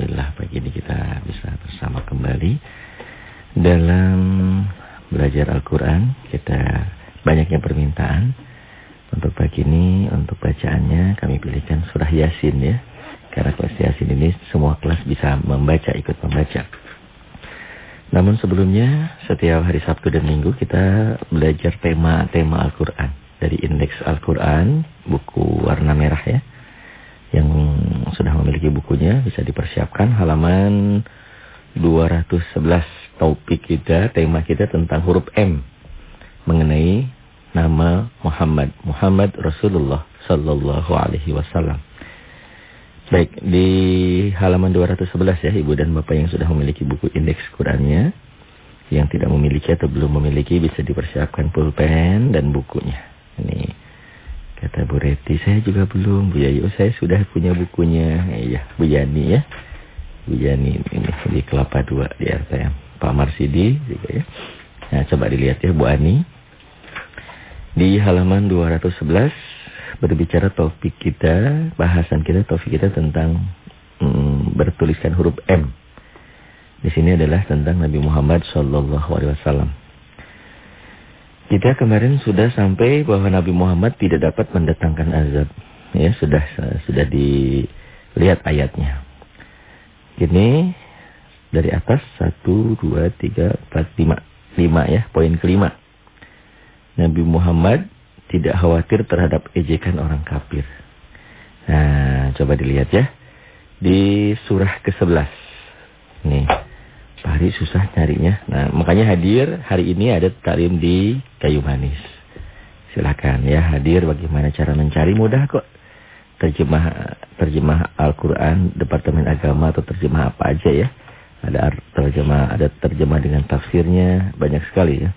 Alhamdulillah pagi ini kita bisa bersama kembali dalam belajar Al-Quran. Kita banyaknya permintaan untuk pagi ini, untuk bacaannya kami pilihkan surah Yasin ya. Karena kelas Yasin ini semua kelas bisa membaca, ikut membaca. Namun sebelumnya setiap hari Sabtu dan Minggu kita belajar tema-tema Al-Quran. Dari indeks Al-Quran, buku warna merah ya yang sudah memiliki bukunya bisa dipersiapkan halaman 211 topik kita, tema kita tentang huruf M mengenai nama Muhammad, Muhammad Rasulullah sallallahu alaihi wasallam. Baik, di halaman 211 ya Ibu dan Bapak yang sudah memiliki buku indeks Qurannya, yang tidak memiliki atau belum memiliki bisa dipersiapkan pulpen dan bukunya. Ini Kata Bu Reti, saya juga belum. Bu Yayu, saya sudah punya bukunya. Iya, Bu Yani ya. Bu Yani ini di Kelapa 2 di RTM. Pak Marsidi juga ya. Nah, coba dilihat ya Bu Ani. Di halaman 211 berbicara topik kita, bahasan kita, topik kita tentang hmm, bertuliskan huruf M. Di sini adalah tentang Nabi Muhammad alaihi wasallam. Kita kemarin sudah sampai bahwa Nabi Muhammad tidak dapat mendatangkan azab. Ya, sudah sudah dilihat ayatnya. Ini dari atas 1 2 3 4 5. 5 ya, poin kelima. Nabi Muhammad tidak khawatir terhadap ejekan orang kafir. Nah, coba dilihat ya. Di surah ke-11. Nih. Pak Hari susah nyarinya. Nah, makanya hadir hari ini ada taklim di Kayu Manis. Silakan ya hadir bagaimana cara mencari mudah kok. Terjemah terjemah Al-Qur'an Departemen Agama atau terjemah apa aja ya. Ada terjemah ada terjemah dengan tafsirnya banyak sekali ya.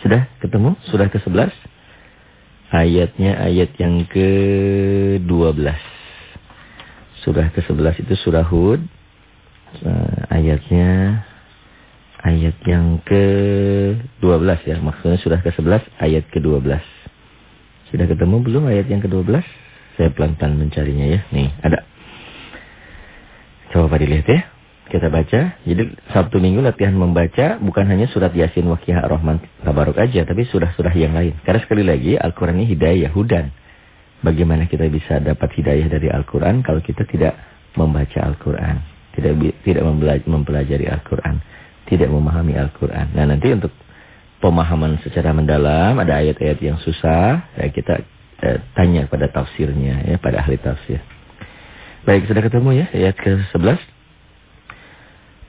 Sudah ketemu? Sudah ke-11? Ayatnya ayat yang ke-12. Surah ke-11 itu surah Hud ayatnya ayat yang ke-12 ya. Maksudnya sudah ke-11 ayat ke-12. Sudah ketemu belum ayat yang ke-12? Saya pelan-pelan mencarinya ya. Nih, ada. Coba dilihat ya. Kita baca. Jadi Sabtu Minggu latihan membaca bukan hanya surat Yasin, Waqiah, Ar-Rahman, Tabaruk aja, tapi surah-surah yang lain. Karena sekali lagi Al-Qur'an ini hidayah, hudan. Bagaimana kita bisa dapat hidayah dari Al-Qur'an kalau kita tidak membaca Al-Qur'an? Tidak tidak mempelajari Al-Qur'an, tidak memahami Al-Qur'an. Nah, nanti untuk pemahaman secara mendalam ada ayat-ayat yang susah, ya kita eh, tanya pada tafsirnya ya, pada ahli tafsir. Baik, sudah ketemu ya ayat ke-11.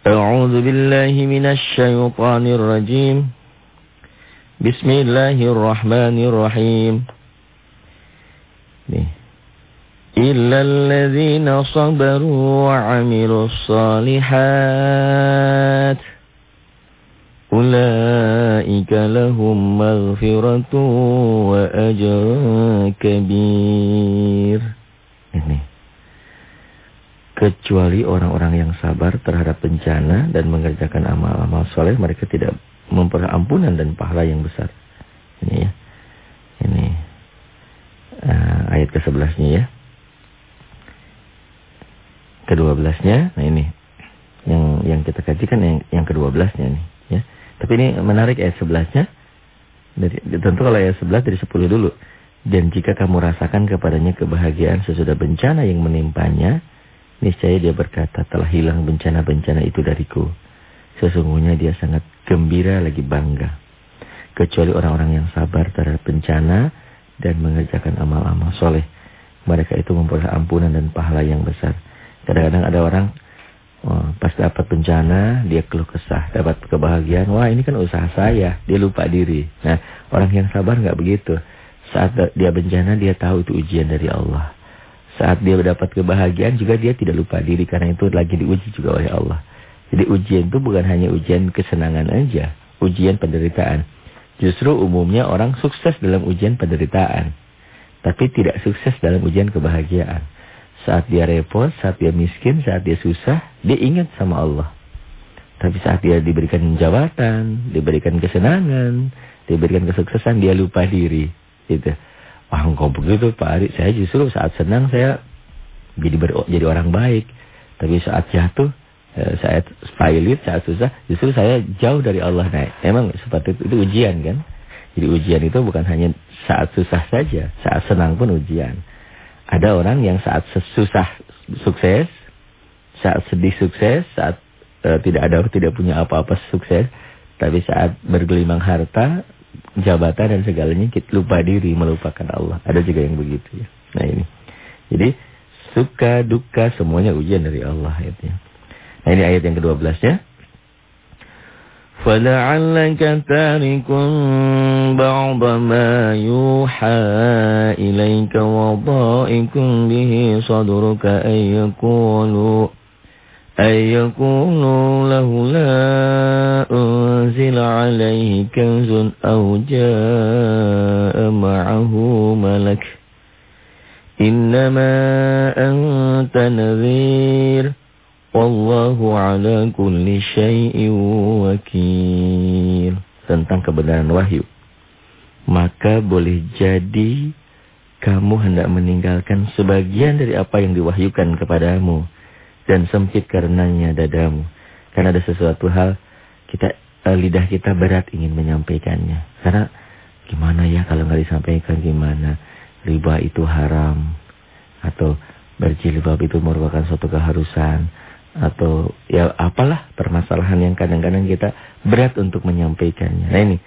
A'udzu billahi minasy syaithanir rajim. Bismillahirrahmanirrahim. Nih. إلا الذين صبروا وعملوا الصالحات أولئك لهم مغفرة وأجر كبير Ini Kecuali orang-orang yang sabar terhadap bencana dan mengerjakan amal-amal soleh, mereka tidak memperoleh ampunan dan pahala yang besar. Ini ya. Ini uh, ayat ke-11-nya ya ke-12-nya. Nah ini yang yang kita kajikan yang yang ke-12-nya nih ya. Tapi ini menarik ayat 11-nya. Dari tentu kalau ayat 11 dari 10 dulu. Dan jika kamu rasakan kepadanya kebahagiaan sesudah bencana yang menimpanya, niscaya dia berkata, telah hilang bencana-bencana itu dariku. Sesungguhnya dia sangat gembira lagi bangga. Kecuali orang-orang yang sabar terhadap bencana dan mengerjakan amal-amal soleh. Mereka itu memperoleh ampunan dan pahala yang besar. Kadang-kadang ada orang oh, pas dapat bencana dia keluh kesah, dapat kebahagiaan, wah ini kan usaha saya, dia lupa diri. Nah, orang yang sabar nggak begitu. Saat dia bencana dia tahu itu ujian dari Allah. Saat dia dapat kebahagiaan juga dia tidak lupa diri karena itu lagi diuji juga oleh Allah. Jadi ujian itu bukan hanya ujian kesenangan aja, ujian penderitaan. Justru umumnya orang sukses dalam ujian penderitaan, tapi tidak sukses dalam ujian kebahagiaan. Saat dia repot, saat dia miskin, saat dia susah, dia ingat sama Allah. Tapi saat dia diberikan jabatan, diberikan kesenangan, diberikan kesuksesan, dia lupa diri. Gitu. Wah, engkau begitu Pak Ari. Saya justru saat senang saya jadi ber, jadi orang baik. Tapi saat jatuh, eh, saat pailit, saat susah, justru saya jauh dari Allah. Nah, emang seperti itu, itu ujian kan? Jadi ujian itu bukan hanya saat susah saja, saat senang pun ujian. Ada orang yang saat susah sukses, saat sedih sukses, saat uh, tidak ada tidak punya apa-apa sukses, tapi saat bergelimang harta, jabatan dan segalanya kita lupa diri, melupakan Allah. Ada juga yang begitu ya. Nah ini. Jadi suka duka semuanya ujian dari Allah ayatnya. Nah ini ayat yang ke-12 ya. فَلَعَلَّكَ تَارِكٌ بَعْضَ مَا يُوحَى إِلَيْكَ وَضَائِكٌ بِهِ صَدْرُكَ أَن يَقُولُوا أن يكونوا له لا أنزل عليه كنز أو جاء معه ملك إنما أنت نذير Wallahu ala kulli syai'in wakil. Tentang kebenaran wahyu. Maka boleh jadi kamu hendak meninggalkan sebagian dari apa yang diwahyukan kepadamu. Dan sempit karenanya dadamu. Karena ada sesuatu hal kita eh, lidah kita berat ingin menyampaikannya. Karena gimana ya kalau nggak disampaikan gimana. Riba itu haram. Atau berjilbab itu merupakan suatu keharusan atau ya apalah permasalahan yang kadang-kadang kita berat untuk menyampaikannya. Nah ini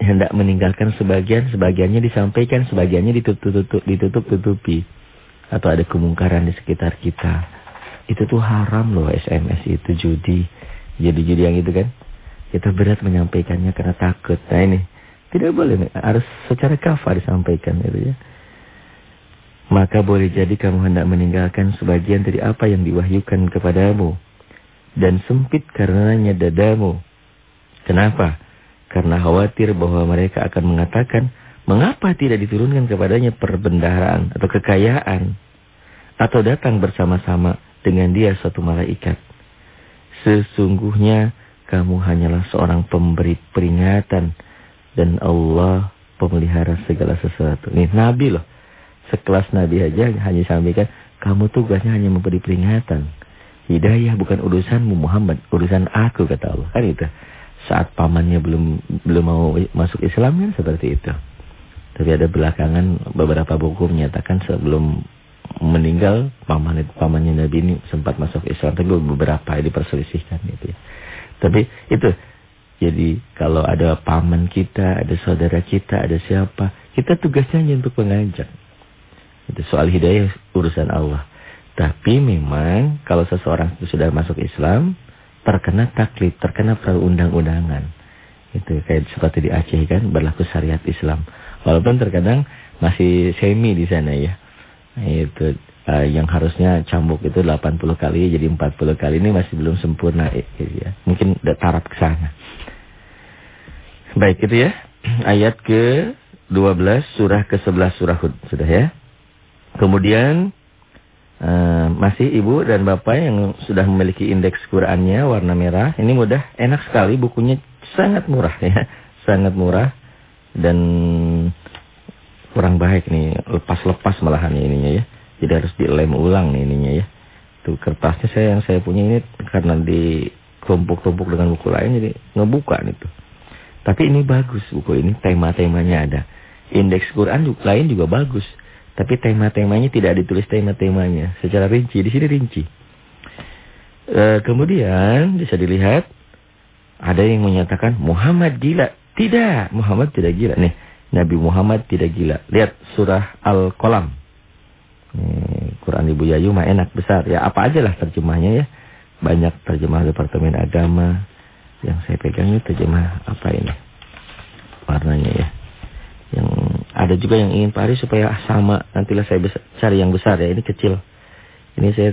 hendak meninggalkan sebagian, sebagiannya disampaikan, sebagiannya ditutup-tutup, ditutup-tutupi atau ada kemungkaran di sekitar kita itu tuh haram loh SMS itu judi. Jadi judi yang itu kan. Kita berat menyampaikannya karena takut. Nah ini. Tidak boleh. Harus secara kafah disampaikan itu ya. Maka boleh jadi kamu hendak meninggalkan sebagian dari apa yang diwahyukan kepadamu. Dan sempit karenanya dadamu. Kenapa? Karena khawatir bahwa mereka akan mengatakan, mengapa tidak diturunkan kepadanya perbendaharaan atau kekayaan. Atau datang bersama-sama dengan dia suatu malaikat. Sesungguhnya kamu hanyalah seorang pemberi peringatan dan Allah pemelihara segala sesuatu. Ini Nabi loh. Sekelas Nabi aja hanya sampaikan, kamu tugasnya hanya memberi peringatan. Hidayah bukan urusanmu Muhammad, urusan aku kata Allah. Kan itu. Saat pamannya belum belum mau masuk Islam kan seperti itu. Tapi ada belakangan beberapa buku menyatakan sebelum meninggal paman pamannya Nabi ini sempat masuk Islam tapi beberapa yang diperselisihkan gitu ya. Tapi itu jadi kalau ada paman kita, ada saudara kita, ada siapa, kita tugasnya hanya untuk mengajak. Itu soal hidayah urusan Allah. Tapi memang kalau seseorang itu sudah masuk Islam, terkena taklid, terkena perundang-undangan. Itu kayak seperti di Aceh kan berlaku syariat Islam. Walaupun terkadang masih semi di sana ya. Itu uh, yang harusnya cambuk itu 80 kali jadi 40 kali ini masih belum sempurna ya. Mungkin udah taraf ke sana. Baik itu ya. Ayat ke 12 surah ke-11 surah Hud sudah ya. Kemudian uh, masih ibu dan bapak yang sudah memiliki indeks Qur'annya warna merah. Ini mudah, enak sekali bukunya sangat murah ya. Sangat murah dan kurang baik nih, lepas-lepas malahan ininya ya. Jadi harus dilem ulang nih ininya ya. Tuh kertasnya saya yang saya punya ini karena di kelompok-kelompok dengan buku lain jadi ngebuka nih tuh. Tapi ini bagus buku ini, tema-temanya ada. Indeks Quran juga, lain juga bagus. Tapi tema-temanya tidak ditulis tema-temanya secara rinci. Di sini rinci. E, kemudian bisa dilihat ada yang menyatakan Muhammad gila. Tidak, Muhammad tidak gila. Nih, Nabi Muhammad tidak gila. Lihat surah Al-Qalam. Quran Ibu Yayu mah enak besar. Ya apa aja lah terjemahnya ya. Banyak terjemah Departemen Agama. Yang saya pegang ini terjemah apa ini. Warnanya ya. Yang ada juga yang ingin Paris supaya sama. Nantilah saya cari yang besar ya. Ini kecil. Ini saya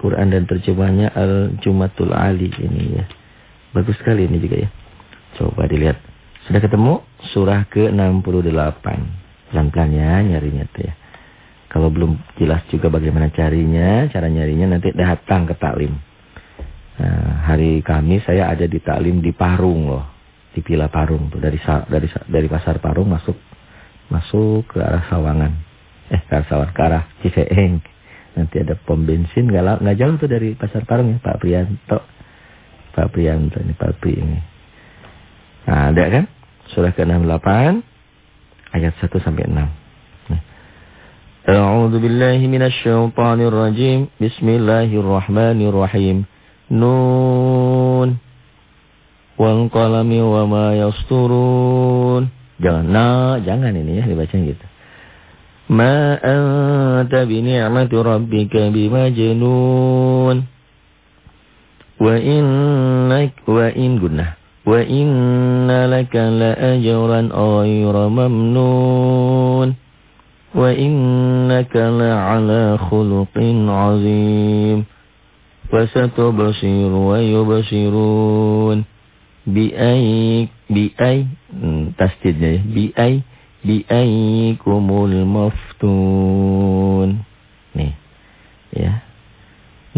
Quran dan terjemahnya Al-Jumatul Ali ini ya. Bagus sekali ini juga ya. Coba dilihat. Sudah ketemu surah ke-68. Pelan-pelan ya nyarinya tuh ya. Kalau belum jelas juga bagaimana carinya, cara nyarinya nanti datang ke taklim. Nah, hari Kamis saya ada di taklim di Parung loh. Di Pila Parung tuh dari dari dari pasar Parung masuk masuk ke arah Sawangan. Eh ke arah Sawangan, ke arah Ciseeng. Nanti ada pom bensin nggak nggak jauh tuh dari pasar Parung ya Pak Prianto. Pak Prianto ini Pak Pri ini. Nah, ada kan? Surah ke-68 ayat 1 sampai 6. A'udzu billahi minasyaitonir rajim. Bismillahirrahmanirrahim. Nun wal qalami wa ma yasturun. Jangan nah, jangan ini ya dibaca gitu. Ma anta bi ni'mati rabbika bimajnun. Wa innak wa in gunnah. Wa inna laka la ajran ghayra mamnun. Wa innaka la ala khuluqin azim. Fasatubsir wa yubsirun. Bi ay bi hmm, tasdidnya ya. Bi ay bi'ayyikumul maftun. Nih. Ya.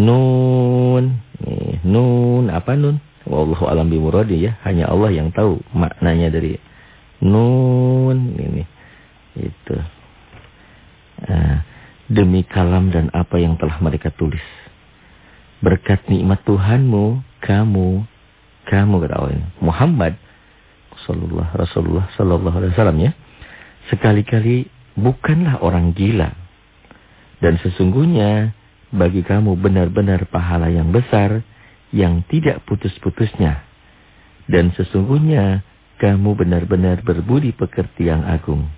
Nun. Nih, nun apa nun? Wallahu alam bimuradi ya. Hanya Allah yang tahu maknanya dari nun ini. Itu. Nah, demi kalam dan apa yang telah mereka tulis. Berkat nikmat Tuhanmu, kamu, kamu kata Allah Muhammad Rasulullah Rasulullah sallallahu alaihi wasallam ya sekali-kali bukanlah orang gila. Dan sesungguhnya bagi kamu benar-benar pahala yang besar yang tidak putus-putusnya. Dan sesungguhnya kamu benar-benar berbudi pekerti yang agung.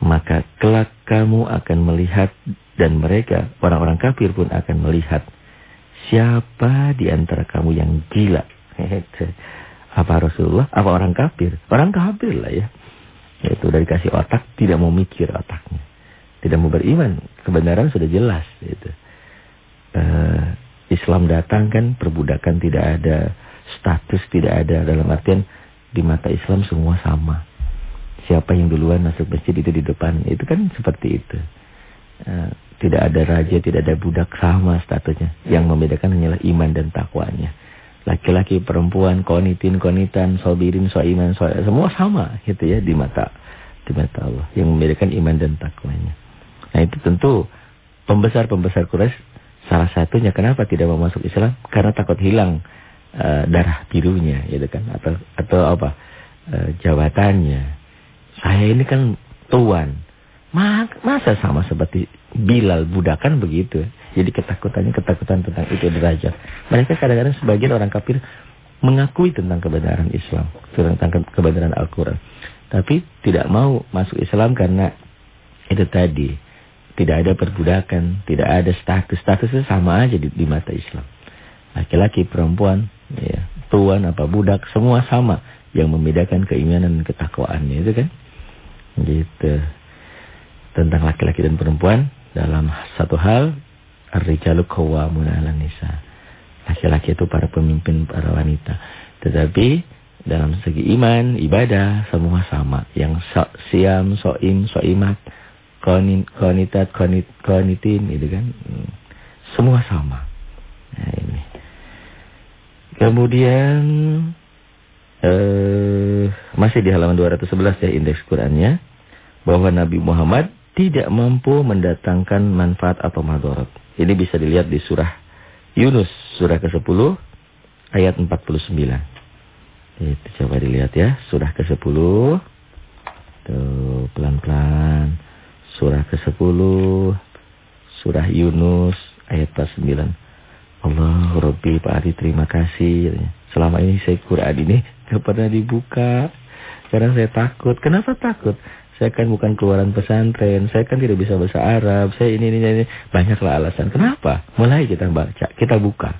Maka kelak kamu akan melihat dan mereka, orang-orang kafir pun akan melihat. Siapa di antara kamu yang gila? Apa Rasulullah? Apa orang kafir? Orang kafir lah ya. Yaitu dari kasih otak, tidak mau mikir otaknya. Tidak mau beriman. Kebenaran sudah jelas. Gitu. Uh, Islam datang kan perbudakan tidak ada. Status tidak ada. Dalam artian di mata Islam semua sama. Siapa yang duluan masuk masjid itu di depan. Itu kan seperti itu. Uh, tidak ada raja, tidak ada budak sama statusnya. Yang membedakan hanyalah iman dan takwanya laki-laki, perempuan, konitin, konitan, sobirin, soiman, so, semua sama gitu ya di mata di mata Allah yang membedakan iman dan takwanya. Nah itu tentu pembesar-pembesar Quraisy salah satunya kenapa tidak mau masuk Islam karena takut hilang uh, darah birunya gitu kan atau atau apa uh, jabatannya. Saya ini kan tuan. Masa sama seperti Bilal budakan begitu. Jadi ketakutannya ketakutan tentang itu derajat. Mereka kadang-kadang sebagian orang kafir mengakui tentang kebenaran Islam, tentang kebenaran Al-Quran. Tapi tidak mau masuk Islam karena itu tadi. Tidak ada perbudakan, tidak ada status. Statusnya sama aja di, di mata Islam. Laki-laki, perempuan, ya, tuan, apa budak, semua sama. Yang membedakan keimanan dan ketakwaannya itu kan. Gitu. Tentang laki-laki dan perempuan dalam satu hal Ar-rijalu qawwamuna 'alan nisa. Laki-laki itu para pemimpin para wanita. Tetapi dalam segi iman, ibadah semua sama. Yang so, siam, soim, soimat, konitat, konit, konitin itu kan. Hmm. Semua sama. Nah ini. Kemudian eh, masih di halaman 211 ya indeks Qurannya bahwa Nabi Muhammad tidak mampu mendatangkan manfaat atau madorot. Ini bisa dilihat di surah Yunus, surah ke-10 ayat 49. Itu coba dilihat ya, surah ke-10. Tuh, pelan-pelan. Surah ke-10, surah Yunus ayat 49. Allah Rabbi Pak Adi terima kasih. Selama ini saya Quran ini tidak pernah dibuka. Karena saya takut. Kenapa takut? Saya kan bukan keluaran pesantren, saya kan tidak bisa bahasa Arab, saya ini, ini, ini. Banyaklah alasan. Kenapa? Mulai kita baca, kita buka.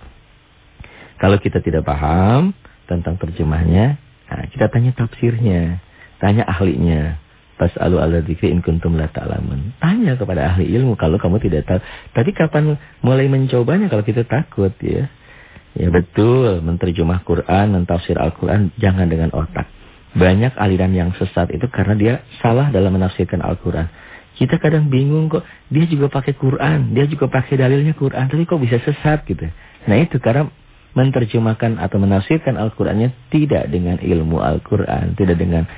Kalau kita tidak paham tentang terjemahnya, nah, kita tanya tafsirnya, tanya ahlinya. Pas alu ala dikri in kuntum la ta'lamun. Tanya kepada ahli ilmu kalau kamu tidak tahu. Tapi kapan mulai mencobanya kalau kita takut ya? Ya betul, menterjemah Quran, mentafsir Al-Quran jangan dengan otak. Banyak aliran yang sesat itu karena dia salah dalam menafsirkan Al-Quran. Kita kadang bingung kok, dia juga pakai Quran, dia juga pakai dalilnya Quran, tapi kok bisa sesat gitu. Nah itu karena menerjemahkan atau menafsirkan Al-Qurannya tidak dengan ilmu Al-Quran, tidak dengan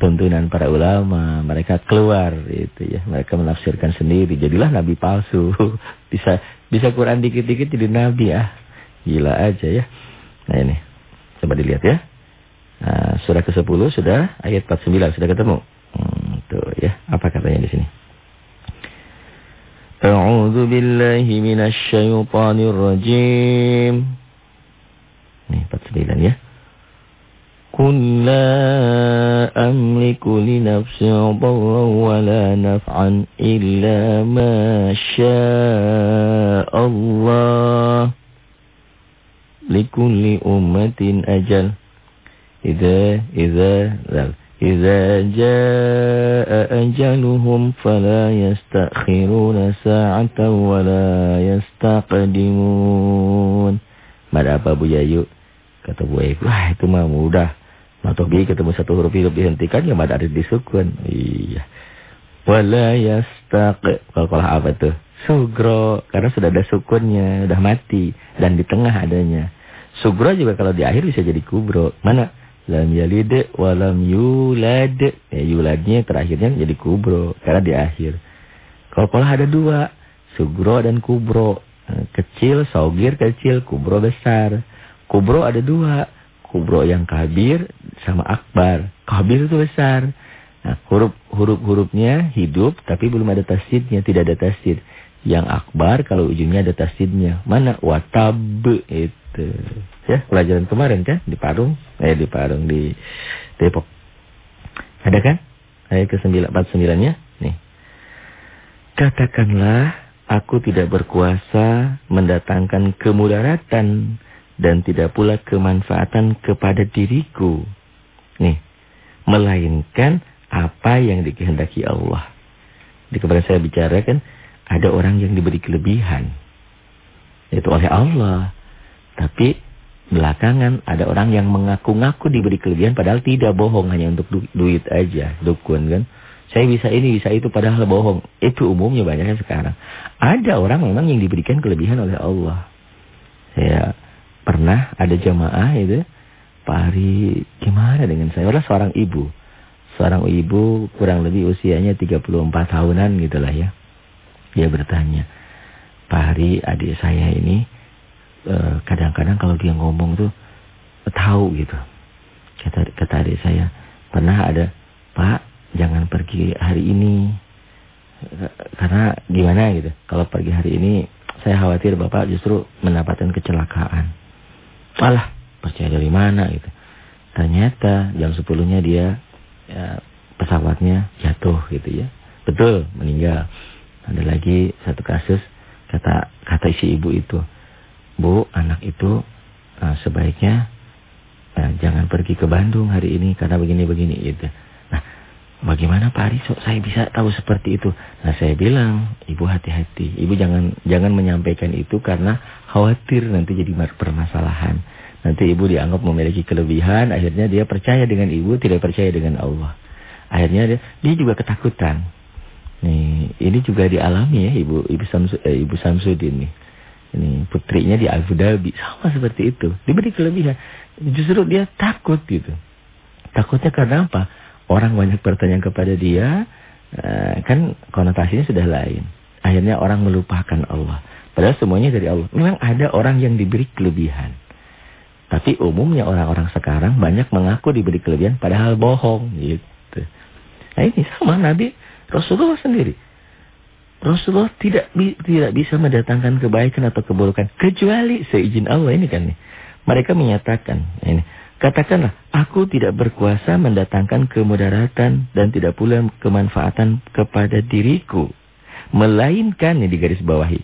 tuntunan para ulama, mereka keluar itu ya, mereka menafsirkan sendiri, jadilah nabi palsu. bisa bisa Quran dikit-dikit jadi nabi ah. Gila aja ya. Nah ini. Coba dilihat ya. Ah, surah ke-10 sudah ayat 49 sudah ketemu. Hmm, tuh ya, apa katanya di sini? A'udzu billahi minasy syaithanir rajim. Nih 49 ya. Qul amliku li nafsi dharran wa la naf'an illa ma syaa Allah. Likulli ummatin ajal. إذا إذا إذا جاء أجلهم فلا يستأخرون ساعة ولا يستقدمون Mada apa Bu Yayu? Kata Bu Yayu, wah itu mah mudah. Matobi ketemu satu huruf hidup dihentikan ya mad ada disukun. Iya. Wala yastaq. Kalau apa tuh? Sugro. Karena sudah ada sukunnya. Udah mati. Dan di tengah adanya. Sugro juga kalau di akhir bisa jadi kubro. Mana? Lam yalid walam yulad. Ya, yuladnya terakhirnya jadi kubro. Karena di akhir. Kalau pola ada dua. Sugro dan kubro. Kecil, sogir kecil, kubro besar. Kubro ada dua kubro yang kabir sama akbar. Kabir itu besar. Nah, huruf huruf hurufnya hidup tapi belum ada tasdidnya, tidak ada tasdid. Yang akbar kalau ujungnya ada tasdidnya. Mana watab itu. Ya, pelajaran kemarin kan di Parung, eh di Parung di Depok. Ada kan? Ayat ke-949-nya. Nih. Katakanlah aku tidak berkuasa mendatangkan kemudaratan dan tidak pula kemanfaatan kepada diriku. Nih, melainkan apa yang dikehendaki Allah. Di kepada saya bicara kan ada orang yang diberi kelebihan itu oleh Allah. Tapi belakangan ada orang yang mengaku-ngaku diberi kelebihan padahal tidak bohong hanya untuk du duit aja, dukun kan. Saya bisa ini, bisa itu padahal bohong. Itu umumnya banyaknya sekarang. Ada orang memang yang diberikan kelebihan oleh Allah. Ya, pernah ada jamaah itu Pak Hari gimana dengan saya? Orang seorang ibu. Seorang ibu kurang lebih usianya 34 tahunan gitu lah ya. Dia bertanya, Pak Hari adik saya ini eh, kadang-kadang kalau dia ngomong tuh tahu gitu. Kata, kata adik saya, pernah ada, Pak jangan pergi hari ini. Karena gimana gitu. Kalau pergi hari ini saya khawatir Bapak justru mendapatkan kecelakaan. Alah, percaya dari mana gitu. Ternyata jam sepuluhnya dia ya, pesawatnya jatuh gitu ya. Betul, meninggal. Ada lagi satu kasus kata kata isi ibu itu, "Bu, anak itu uh, sebaiknya uh, jangan pergi ke Bandung hari ini karena begini-begini gitu." Nah, bagaimana Pak Ariso saya bisa tahu seperti itu? Nah, saya bilang, "Ibu hati-hati. Ibu jangan jangan menyampaikan itu karena khawatir nanti jadi permasalahan. Nanti ibu dianggap memiliki kelebihan, akhirnya dia percaya dengan ibu, tidak percaya dengan Allah. Akhirnya dia, dia juga ketakutan. Nih, ini juga dialami ya ibu ibu Samsu, eh, ibu Samsudin nih. Ini putrinya di Abu Dhabi sama seperti itu. Diberi kelebihan. Justru dia takut gitu. Takutnya karena apa? Orang banyak bertanya kepada dia, eh, kan konotasinya sudah lain. Akhirnya orang melupakan Allah. Padahal semuanya dari Allah. Memang ada orang yang diberi kelebihan. Tapi umumnya orang-orang sekarang banyak mengaku diberi kelebihan padahal bohong gitu. Nah ini sama Nabi Rasulullah sendiri. Rasulullah tidak tidak bisa mendatangkan kebaikan atau keburukan kecuali seizin Allah ini kan nih. Mereka menyatakan ini katakanlah aku tidak berkuasa mendatangkan kemudaratan dan tidak pula kemanfaatan kepada diriku melainkan ini di garis bawahi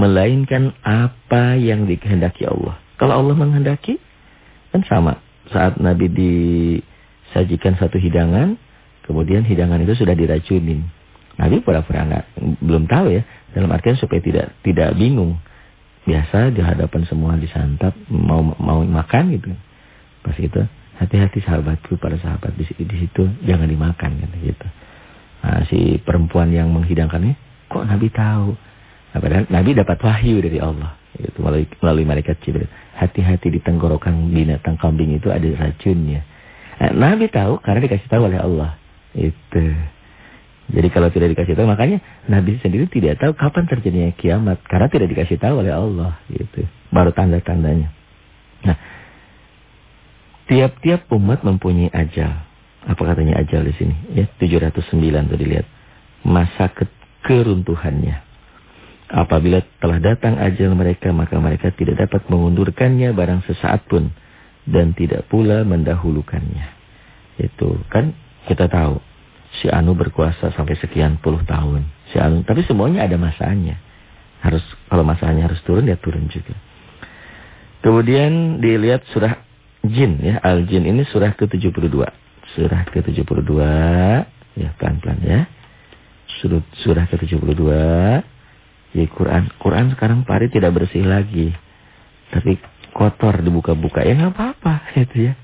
melainkan apa yang dikehendaki Allah. Kalau Allah menghendaki, kan sama. Saat Nabi disajikan satu hidangan, kemudian hidangan itu sudah diracunin. Nabi pura-pura nggak belum tahu ya. Dalam artian supaya tidak tidak bingung. Biasa di hadapan semua disantap, mau mau makan gitu. Pas itu hati-hati sahabatku para sahabat di, di situ jangan dimakan gitu. Nah, si perempuan yang menghidangkannya, kok Nabi tahu? Nah, padahal Nabi dapat wahyu dari Allah. Itu melalui, melalui malaikat Jibril. Hati-hati di tenggorokan binatang kambing itu ada racunnya. Nah, Nabi tahu karena dikasih tahu oleh Allah. Itu. Jadi kalau tidak dikasih tahu, makanya Nabi sendiri tidak tahu kapan terjadinya kiamat. Karena tidak dikasih tahu oleh Allah. Gitu. Baru tanda-tandanya. Nah, tiap-tiap umat mempunyai ajal. Apa katanya ajal di sini? Ya, 709 tuh dilihat. Masa ke keruntuhannya. Apabila telah datang ajal mereka, maka mereka tidak dapat mengundurkannya barang sesaat pun. Dan tidak pula mendahulukannya. Itu kan kita tahu si Anu berkuasa sampai sekian puluh tahun. Si Anu, tapi semuanya ada masanya. Harus kalau masanya harus turun ya turun juga. Kemudian dilihat surah Jin ya, Al-Jin ini surah ke-72. Surah ke-72 ya pelan-pelan ya. Surah surah ke-72 ya Quran. Quran sekarang pari tidak bersih lagi. Tapi kotor dibuka-buka ya nggak apa-apa itu ya.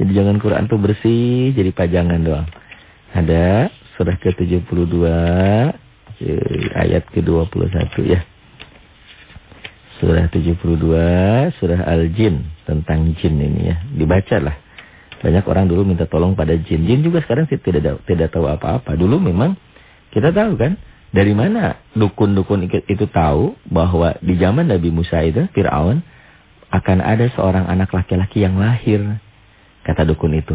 Jadi jangan Quran tuh bersih jadi pajangan doang. Ada surah ke-72 ayat ke-21 ya. Surah 72 surah Al-Jin tentang jin ini ya. Dibacalah. Banyak orang dulu minta tolong pada jin. Jin juga sekarang tidak tidak tahu apa-apa. Dulu memang kita tahu kan dari mana dukun-dukun itu tahu bahwa di zaman Nabi Musa itu Firaun akan ada seorang anak laki-laki yang lahir. Kata dukun itu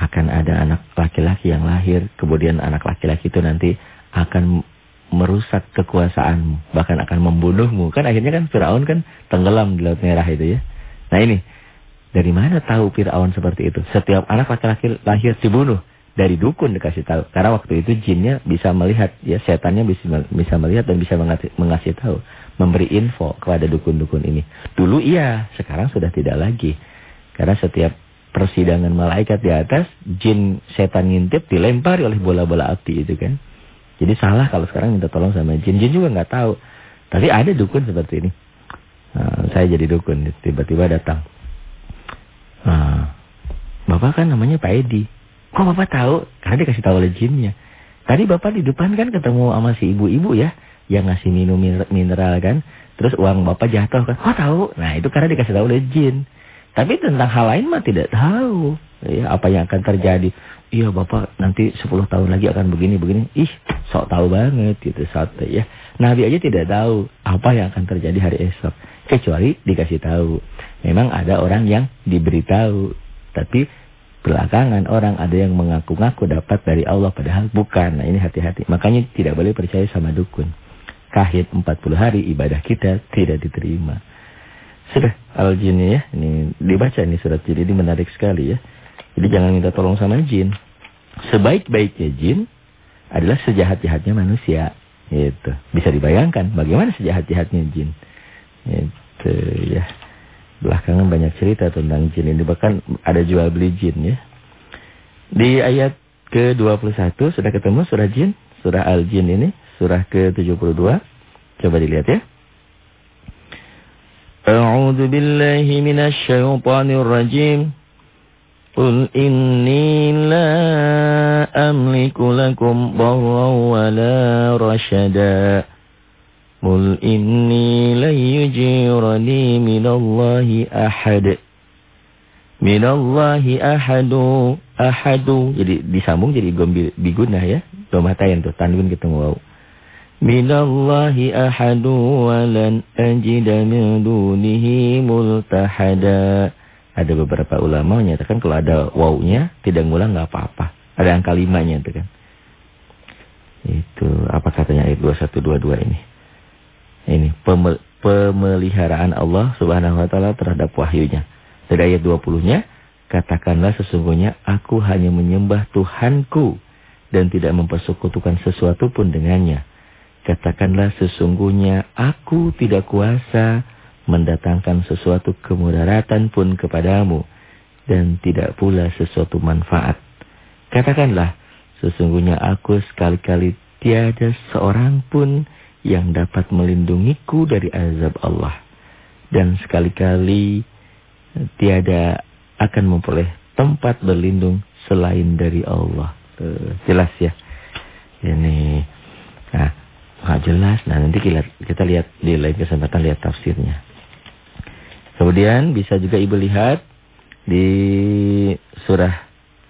akan ada anak laki-laki yang lahir, kemudian anak laki-laki itu nanti akan merusak kekuasaanmu, bahkan akan membunuhmu. Kan akhirnya kan Firaun kan tenggelam di Laut Merah itu ya. Nah ini, dari mana tahu Firaun seperti itu? Setiap anak laki-laki lahir dibunuh. Dari dukun dikasih tahu. Karena waktu itu jinnya bisa melihat, ya setannya bisa bisa melihat dan bisa mengasih, mengasih tahu. Memberi info kepada dukun-dukun ini. Dulu iya, sekarang sudah tidak lagi. Karena setiap persidangan malaikat di atas, jin setan ngintip dilempari oleh bola-bola api itu kan. Jadi salah kalau sekarang minta tolong sama jin. Jin juga nggak tahu. Tapi ada dukun seperti ini. Nah, saya jadi dukun, tiba-tiba datang. Nah, Bapak kan namanya Pak Edi. Kok Bapak tahu? Karena dikasih tahu oleh jinnya. Tadi Bapak di depan kan ketemu sama si ibu-ibu ya. Yang ngasih minum mineral kan. Terus uang Bapak jatuh kan. Kok tahu? Nah itu karena dikasih tahu oleh jin. Tapi tentang hal lain mah tidak tahu. Ya, apa yang akan terjadi. Iya Bapak nanti 10 tahun lagi akan begini-begini. Ih sok tahu banget gitu sate ya. Nabi aja tidak tahu apa yang akan terjadi hari esok. Kecuali dikasih tahu. Memang ada orang yang diberitahu. Tapi belakangan orang ada yang mengaku-ngaku dapat dari Allah padahal bukan. Nah ini hati-hati. Makanya tidak boleh percaya sama dukun. Kahit 40 hari ibadah kita tidak diterima. Sudah al-jin ya. Ini dibaca ini surat jin ini menarik sekali ya. Jadi jangan minta tolong sama jin. Sebaik-baiknya jin adalah sejahat-jahatnya manusia. Itu. Bisa dibayangkan bagaimana sejahat-jahatnya jin. Itu ya. Belakangan banyak cerita tentang jin ini. Bahkan ada jual beli jin ya. Di ayat ke-21 sudah ketemu surah jin. Surah al-jin ini. Surah ke-72. Coba dilihat ya. أعوذ بالله من الشيطان الرجيم قل إني لا أملك لكم ضرا ولا رشدا قل إني لن يجيرني من الله أحد من الله أحد أحد jadi disambung jadi gombil biguna ya domatain tuh tanwin ketemu Minallahi ahadu walan ajida min dunihi multahada. Ada beberapa ulama menyatakan kalau ada wawunya tidak ngulang nggak apa-apa. Ada angka limanya itu kan. Itu apa katanya ayat 2122 ini. Ini pemeliharaan Allah Subhanahu wa taala terhadap wahyunya. Dari ayat 20-nya katakanlah sesungguhnya aku hanya menyembah Tuhanku dan tidak mempersekutukan sesuatu pun dengannya. Katakanlah sesungguhnya aku tidak kuasa mendatangkan sesuatu kemudaratan pun kepadamu dan tidak pula sesuatu manfaat. Katakanlah sesungguhnya aku sekali-kali tiada seorang pun yang dapat melindungiku dari azab Allah. Dan sekali-kali tiada akan memperoleh tempat berlindung selain dari Allah. Uh, jelas ya. Ini. Nah, nggak jelas. Nah nanti kita, kita lihat di lain kesempatan lihat tafsirnya. Kemudian bisa juga ibu lihat di surah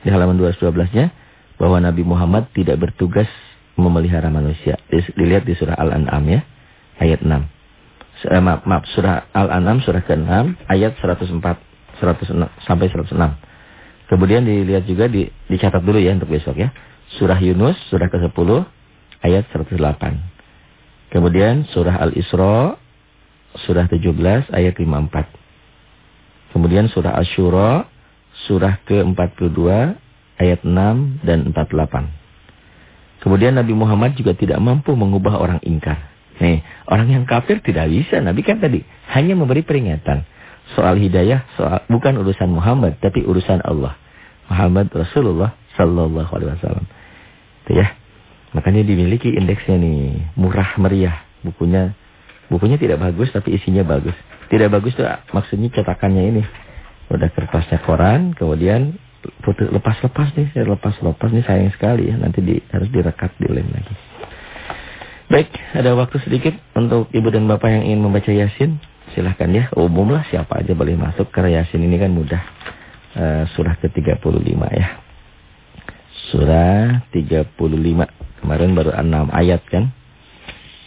di halaman 212-nya bahwa Nabi Muhammad tidak bertugas memelihara manusia. Dilihat di surah Al-An'am ya, ayat 6. Eh, maaf, maaf, surah Al-An'am surah ke-6 ayat 104 106 sampai 106. Kemudian dilihat juga di, dicatat dulu ya untuk besok ya. Surah Yunus surah ke-10 ayat 108. Kemudian surah Al-Isra surah 17 ayat 54. Kemudian surah Asy-Syura surah ke-42 ayat 6 dan 48. Kemudian Nabi Muhammad juga tidak mampu mengubah orang ingkar. Nih, orang yang kafir tidak bisa. Nabi kan tadi hanya memberi peringatan. Soal hidayah soal bukan urusan Muhammad tapi urusan Allah. Muhammad Rasulullah sallallahu alaihi wasallam. Itu ya. Makanya dimiliki indeksnya nih, murah meriah. Bukunya bukunya tidak bagus tapi isinya bagus. Tidak bagus tuh maksudnya cetakannya ini. Udah kertasnya koran, kemudian lepas-lepas nih, lepas-lepas nih sayang sekali ya. Nanti di, harus direkat di lem lagi. Baik, ada waktu sedikit untuk ibu dan bapak yang ingin membaca Yasin. Silahkan ya, umum lah siapa aja boleh masuk. Karena Yasin ini kan mudah. Uh, surah ke-35 ya. Surah 35. Kemarin baru 6 ayat kan.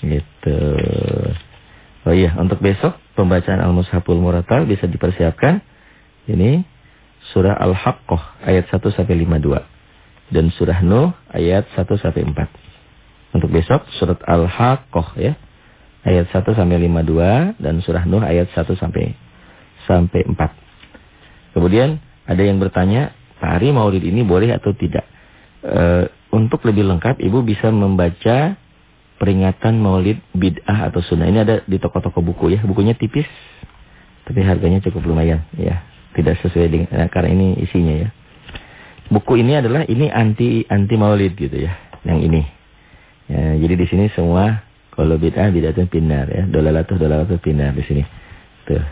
Gitu. Oh iya, untuk besok pembacaan Al-Mushaful Muratal bisa dipersiapkan. Ini surah Al-Haqqah ayat 1 sampai 52 dan surah Nuh ayat 1 sampai 4. Untuk besok surat Al-Haqqah ya. Ayat 1 sampai 52 dan surah Nuh ayat 1 sampai sampai 4. Kemudian ada yang bertanya, Pak Ari Maulid ini boleh atau tidak? E, untuk lebih lengkap Ibu bisa membaca peringatan Maulid bid'ah atau sunnah. Ini ada di toko-toko buku ya. Bukunya tipis tapi harganya cukup lumayan ya tidak sesuai dengan nah, karena ini isinya ya. Buku ini adalah ini anti anti maulid gitu ya, yang ini. Ya, jadi di sini semua kalau bid'ah bid'atun pinar ya, dolalatuh dolalatuh pinar di sini. Tuh.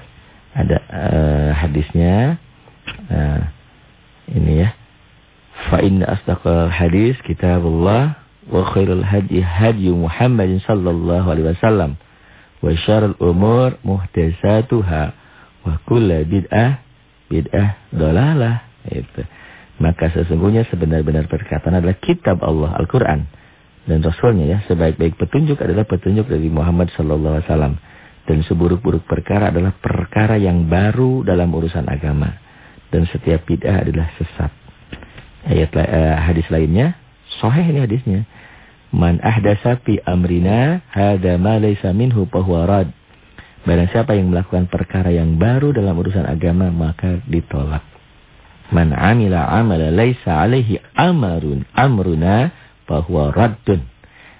Ada uh, hadisnya. Uh, ini ya. Fa inna asdaqal hadis kitabullah wa khairul hadi hadi Muhammad sallallahu alaihi wasallam wa syarrul umur muhdatsatuha wa kullu bid'ah bid'ah dolalah itu maka sesungguhnya sebenar-benar perkataan adalah kitab Allah Al-Qur'an. Dan rasulnya ya sebaik-baik petunjuk adalah petunjuk dari Muhammad sallallahu alaihi wasallam. Dan seburuk-buruk perkara adalah perkara yang baru dalam urusan agama. Dan setiap bid'ah adalah sesat ayat uh, hadis lainnya sahih ini hadisnya man ahdasa fi amrina hadza ma laysa minhu fa rad Barang siapa yang melakukan perkara yang baru dalam urusan agama maka ditolak. Man amila amala laisa alaihi amarun amruna bahwa raddun.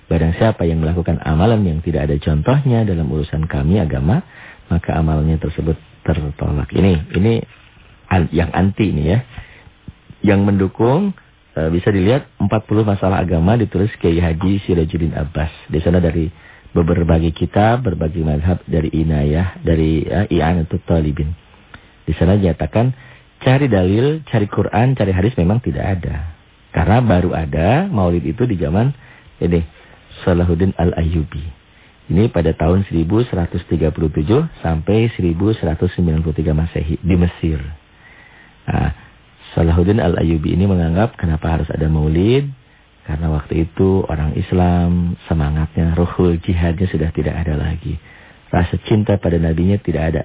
Barang siapa yang melakukan amalan yang tidak ada contohnya dalam urusan kami agama, maka amalannya tersebut tertolak. Ini ini yang anti ini ya. Yang mendukung e, bisa dilihat 40 masalah agama ditulis Kiai Haji Sirajuddin Abbas. Di sana dari berbagai kitab, berbagai madhab dari inayah, dari ya, i'anatul talibin. Di sana dinyatakan cari dalil, cari Quran, cari hadis memang tidak ada. Karena baru ada maulid itu di zaman ini Salahuddin Al-Ayyubi. Ini pada tahun 1137 sampai 1193 Masehi di Mesir. Nah, Salahuddin Al-Ayyubi ini menganggap kenapa harus ada maulid? Karena waktu itu orang Islam semangatnya, ruhul jihadnya sudah tidak ada lagi. Rasa cinta pada nabinya tidak ada.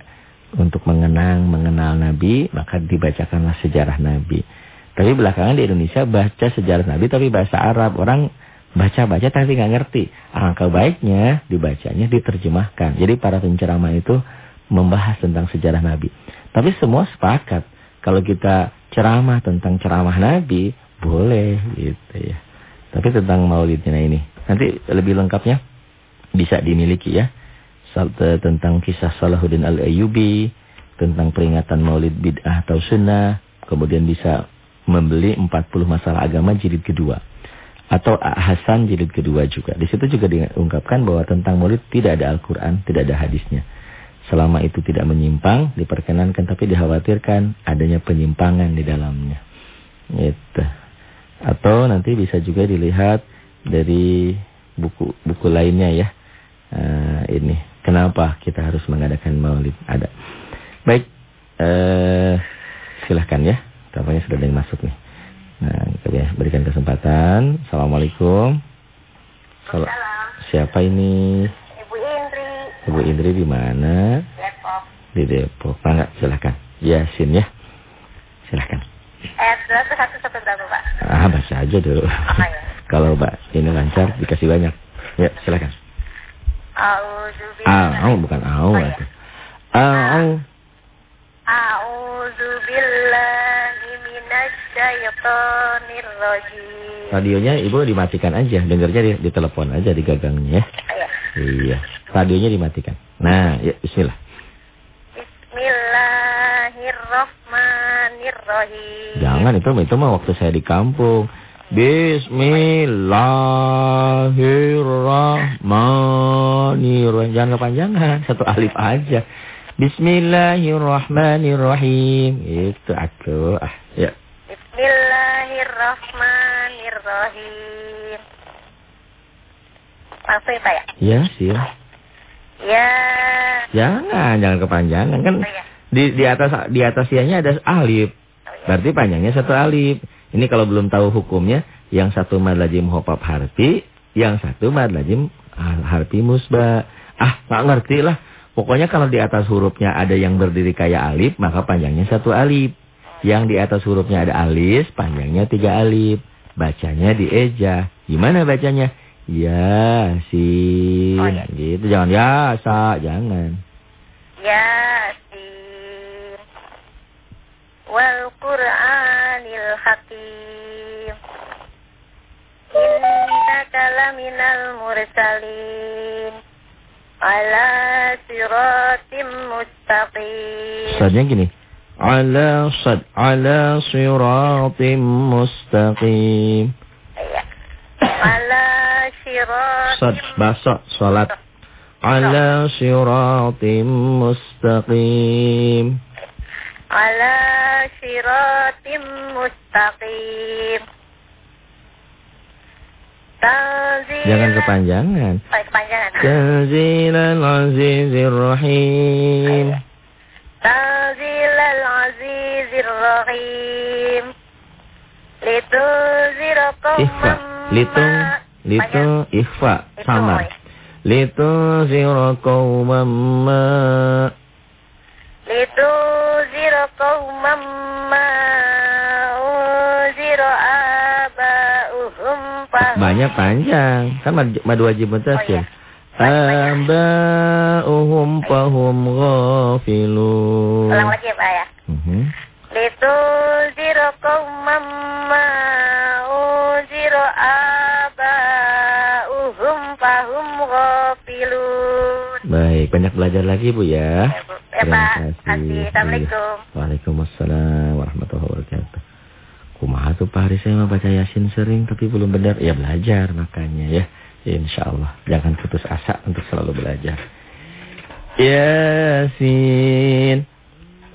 Untuk mengenang, mengenal nabi, maka dibacakanlah sejarah nabi. Tapi belakangan di Indonesia baca sejarah nabi tapi bahasa Arab. Orang baca-baca tapi nggak ngerti. Angka baiknya dibacanya diterjemahkan. Jadi para penceramah itu membahas tentang sejarah nabi. Tapi semua sepakat. Kalau kita ceramah tentang ceramah nabi, boleh gitu ya. Tapi tentang maulidnya ini. Nanti lebih lengkapnya bisa dimiliki ya. Tentang kisah Salahuddin Al-Ayyubi. Tentang peringatan maulid bid'ah atau sunnah. Kemudian bisa membeli 40 masalah agama jilid kedua. Atau Hasan jilid kedua juga. Di situ juga diungkapkan bahwa tentang maulid tidak ada Al-Quran, tidak ada hadisnya. Selama itu tidak menyimpang, diperkenankan tapi dikhawatirkan adanya penyimpangan di dalamnya. Gitu. Atau nanti bisa juga dilihat dari buku-buku lainnya ya. Uh, ini kenapa kita harus mengadakan maulid ada. Baik, uh, silahkan ya. Tampaknya sudah ada yang masuk nih. Nah, kita berikan kesempatan. Assalamualaikum. Salam. Siapa ini? Ibu Indri. Di mana? Depok. Di Depok. Enggak, silakan. Yasin ya. Silakan. Ayat 21 sampai berapa, Pak? Ah, baca aja dulu. Apa ya? Kalau Mbak ini lancar dikasih banyak. Ya, silakan. Au, bukan au. Oh, atuh. Au. A'udzubillahi minasyaitonir rajim. Radionya Ibu dimatikan aja, dengarnya di, di telepon aja di gagangnya ya. Iya, radionya dimatikan. Nah, ya bismillah. Bismillahirrahmanirrahim. Jangan itu itu mah waktu saya di kampung. Bismillahirrahmanirrahim. Jangan kepanjangan, satu alif aja. Bismillahirrahmanirrahim. Itu aku. Ah, ya. Bismillahirrahmanirrahim. Langsung ya, Pak ya? Ya, sih. Ya. Jangan, jangan kepanjangan kan. Oh, ya. Di di atas di atas ianya ada alif. Oh, ya. Berarti panjangnya satu alif. Ini kalau belum tahu hukumnya, yang satu mad lazim hopap harfi, yang satu mad lazim harfi musba. Ah, nggak ngerti lah. Pokoknya kalau di atas hurufnya ada yang berdiri kayak alif, maka panjangnya satu alif. Yang di atas hurufnya ada alif, panjangnya tiga alif. Bacanya dieja. Gimana bacanya? Yasin. Oh, ya. Gitu, jangan yasa, jangan. Yasin wal Qur'anil Hakim Innaka laminal mursalin ala siratim mustaqim Ustaznya gini. Ala sad ala siratim mustaqim. Ala Sad siratim basok salat. Ala siratim mustaqim. ala siratim mustaqim Jangan kepanjangan. Kepanjangan. Tanzilal azizir rahim. Tanzilal rahim. Lituzira Ikhfa. qauman Litung ma- litung ikhfa Itu, samar. woy. Litunzira qauman ma Lituzira qauman ma aba'uhum banyak panjang. Kan mad, mad wajib mutasil. Oh, iya. Aba'uhum fahum ghafilun. Ulang lagi ya Pak ya. Mhm. Lituzira qauman ma unzira aba'uhum fahum ghafilun. Baik, banyak belajar lagi Bu ya. Ya, Bu. Ya, Pak. Kasih. Assalamualaikum. Waalaikumsalam warahmatullahi wabarakatuh. Kumaha tuh Pak Haris saya baca Yasin sering tapi belum benar. Ya belajar makanya ya. Insya Allah. Jangan putus asa untuk selalu belajar. Yasin.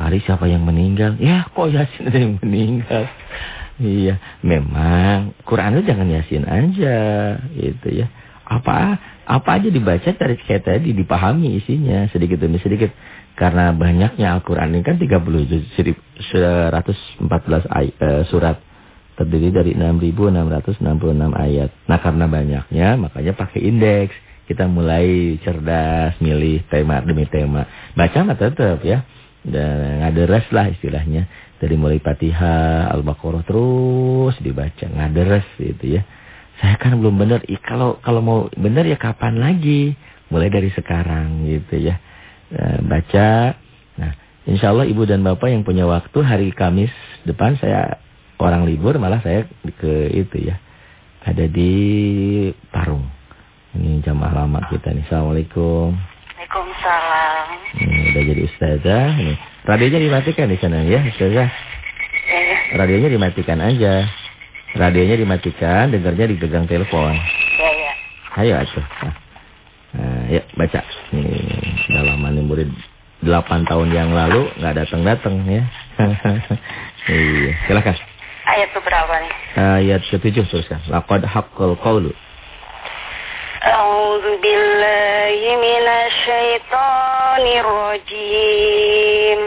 Hari siapa yang meninggal? Ya kok Yasin ada yang meninggal? Iya, memang Quran itu jangan Yasin aja, gitu ya. Apa apa aja dibaca dari kayak tadi dipahami isinya sedikit demi sedikit. Karena banyaknya Al-Quran ini kan 30 juz, 114 ay, eh, surat terdiri dari 6.666 ayat. Nah karena banyaknya makanya pakai indeks. Kita mulai cerdas milih tema demi tema. Baca mah tetap ya. Dan ngaderes lah istilahnya. Dari mulai Fatihah, Al-Baqarah terus dibaca. Ngaderes gitu ya. Saya kan belum benar. Kalau kalau mau benar ya kapan lagi? Mulai dari sekarang gitu ya. Nah, baca. Nah, insya Allah ibu dan bapak yang punya waktu hari Kamis depan saya orang libur malah saya ke itu ya. Ada di Parung. Ini jamaah lama kita nih. Assalamualaikum. Waalaikumsalam. Ini udah jadi ustazah. Ini radionya dimatikan di sana ya ustazah. Ya, ya. radionya dimatikan aja. Radionya dimatikan, dengarnya dipegang telepon. Ya, ya. Ayo atuh. Nah, nah, yuk baca. Nih, dalaman murid 8 tahun yang lalu nggak datang-datang ya. iya, silakan. Ayat berapa nih? Ayat ke-7 teruskan. Laqad haqqal qawlu. أعوذ بالله من الشيطان الرجيم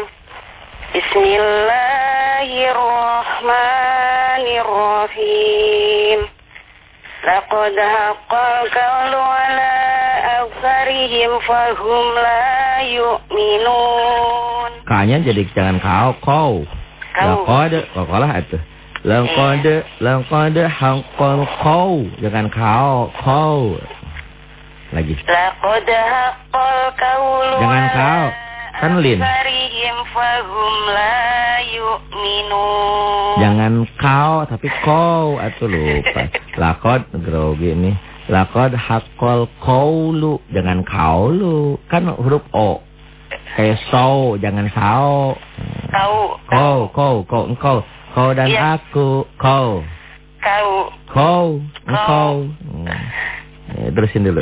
بسم الله الرحمن الرحيم لقد حق القول على أكثرهم فهم لا يؤمنون Kanya jadi jangan kau, kau. Kau. Laqad, wakalah atuh. Laqad, laqad haqqal qaw. Jangan kau, kau. Lagi. Jangan kau. Kan lin. Jangan kau tapi kau atau lupa. Lakod grogi ini. Lakod hakol kaulu. Jangan kau lu. Kan huruf o. Kayak so, jangan sao. Kau. Kau, kau, kau, engkau. Kau dan ya. aku, kau. Kau. Kau, engkau. Hmm. Eh, terusin dulu.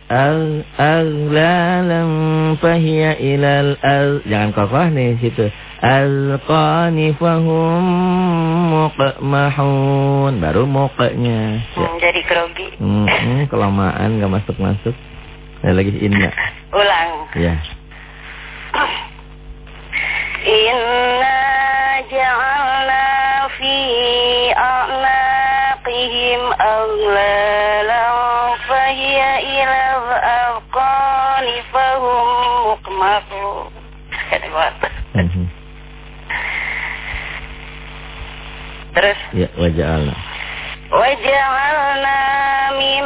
al aglalam fahiya ilal al. Jangan kokoh nih situ. Alqani fahum muqmahun. Baru muqanya ya. Hmm, Jadi grogi Hmm, hmm, kelamaan gak masuk-masuk. Ada lagi inna Ulang. Ya. Inna ja'alna fi a'naqihim aglalan fahiya ilal azqani fahum muqmahun Kata gua. Mhm. Terus ya waja'alna وجعلنا من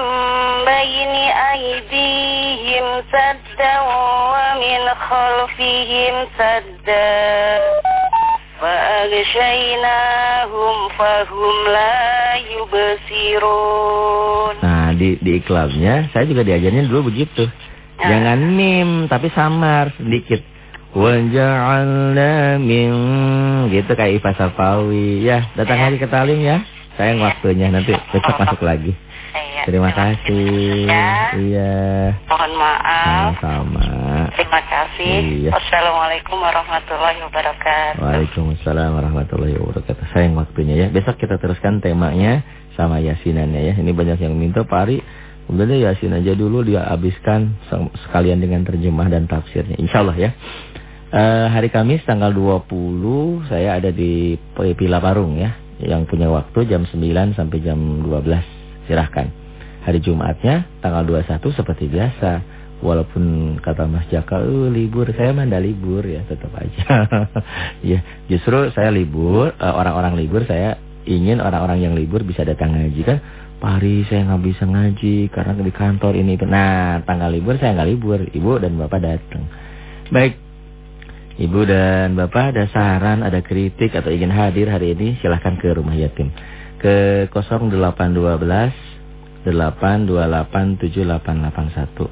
بين أيديهم سدا ومن خلفهم سدا فأغشيناهم فهم لا يبصرون Nah, di di iklannya saya juga diajarnya dulu begitu. Ah. Jangan mim tapi samar sedikit. Waja'alna min gitu kayak Ipa Safawi. Ya, datang Ya. lagi ke talim ya. Sayang waktunya nanti besok masuk lagi. Iya, Terima kasih. Ya. Iya. Mohon maaf. Sama-sama. Terima kasih. Iya. Wassalamualaikum warahmatullahi wabarakatuh. Waalaikumsalam warahmatullahi wabarakatuh. Sayang waktunya ya. Besok kita teruskan temanya sama yasinannya ya. Ini banyak yang minta Pak Ari. Udah yasin aja dulu dia habiskan se- sekalian dengan terjemah dan tafsirnya. Insya Allah ya. Eh, hari Kamis tanggal 20 saya ada di Pila Parung ya. Yang punya waktu jam 9 sampai jam 12. Silahkan. Hari Jumatnya tanggal 21 seperti biasa. Walaupun kata Mas Jaka, "Eh, libur, saya mah libur ya, tetap aja. ya, justru saya libur, eh, orang-orang libur saya ingin orang-orang yang libur bisa datang ngaji kan. Pari saya nggak bisa ngaji karena di kantor ini itu. Nah, tanggal libur saya nggak libur, ibu dan bapak datang. Baik, Ibu dan Bapak ada saran, ada kritik atau ingin hadir hari ini silahkan ke rumah yatim. Ke 0812 828 7881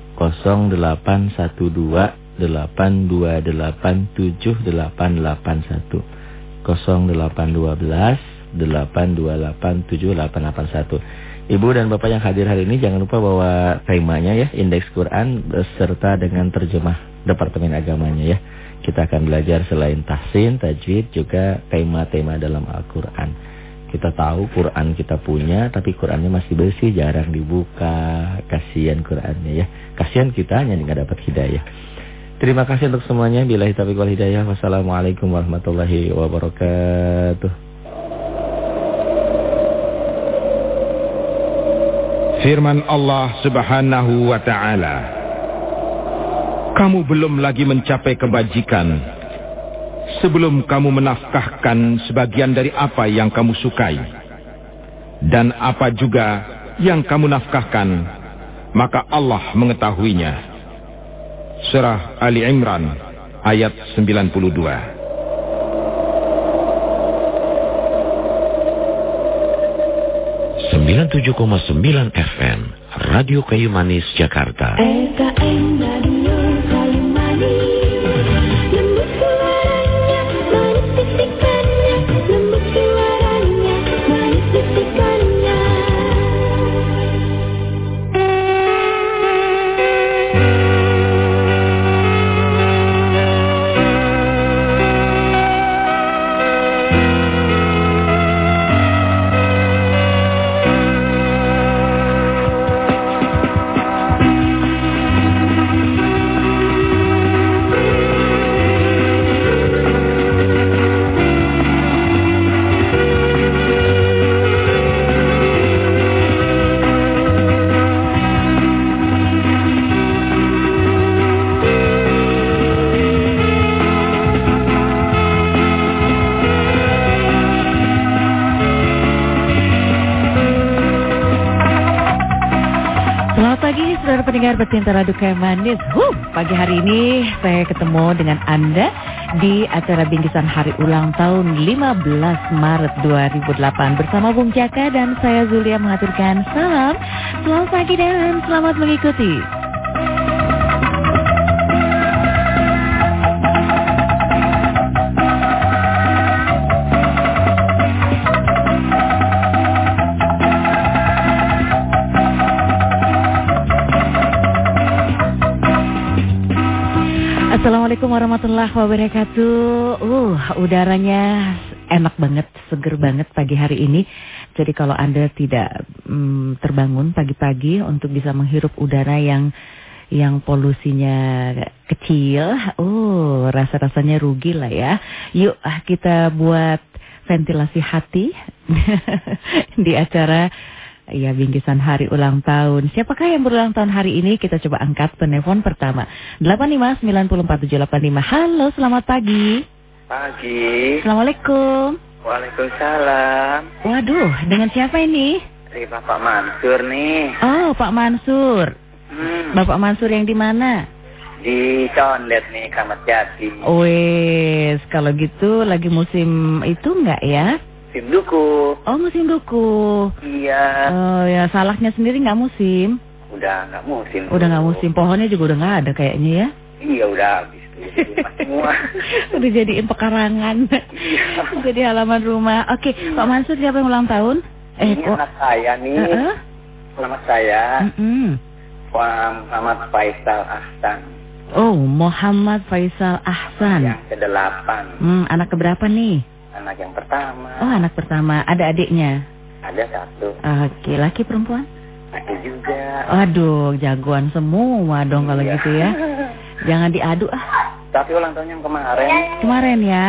0812 828 7881 0812 828 7881 Ibu dan Bapak yang hadir hari ini jangan lupa bawa temanya ya, indeks Quran beserta dengan terjemah Departemen Agamanya ya. Kita akan belajar selain tahsin, tajwid juga tema-tema dalam Al-Quran. Kita tahu Quran kita punya, tapi Qurannya masih bersih, jarang dibuka. Kasihan Qurannya ya. Kasihan kita hanya nggak dapat hidayah. Terima kasih untuk semuanya. Bila taufiq wal hidayah. Wassalamualaikum warahmatullahi wabarakatuh. Firman Allah Subhanahu wa taala Kamu belum lagi mencapai kebajikan sebelum kamu menafkahkan sebagian dari apa yang kamu sukai dan apa juga yang kamu nafkahkan, maka Allah mengetahuinya. Surah Ali Imran ayat 92. 97,9 FM Radio Kayu Manis Jakarta. Pendengar pecinta Radu Kayu Manis. Huh, pagi hari ini saya ketemu dengan Anda di acara bingkisan hari ulang tahun 15 Maret 2008 bersama Bung Jaka dan saya Zulia mengaturkan salam. Selamat pagi dan selamat mengikuti. Assalamualaikum warahmatullahi wabarakatuh. Uh, udaranya enak banget, seger banget pagi hari ini. Jadi kalau Anda tidak mm, terbangun pagi-pagi untuk bisa menghirup udara yang yang polusinya kecil, oh rasa-rasanya rugi lah ya. Yuk ah, kita buat ventilasi hati di acara Ya, bingkisan hari ulang tahun. Siapakah yang berulang tahun hari ini? Kita coba angkat penelpon pertama. 85904785. Halo, selamat pagi. Pagi. Assalamualaikum. Waalaikumsalam. Waduh, dengan siapa ini? Dari Bapak Mansur nih. Oh, Pak Mansur. Hmm. Bapak Mansur yang di mana? Di Condet nih, Kamat Jati. Wes, kalau gitu lagi musim itu enggak ya? Tim Duku. Oh, musim duku. Iya. Oh, ya salahnya sendiri nggak musim. Udah nggak musim. Udah nggak musim. Pohonnya juga udah nggak ada kayaknya ya. Iya, udah habis. semua. Udah jadiin pekarangan. Iya. Jadi halaman rumah. Oke, Pak Mansur siapa yang ulang tahun? Eh, Ini kok? anak saya nih. Heeh. Nama saya. Muhammad Faisal Ahsan. Oh, Muhammad Faisal Ahsan. Yang kedelapan. Hmm, anak keberapa nih? Anak yang pertama. Oh, anak pertama. Ada adiknya? Ada satu. Oke, laki perempuan? Ada juga. Aduh, jagoan semua dong kalau Iya. gitu ya. Jangan diadu ah. Tapi ulang tahun yang kemarin. Kemarin ya.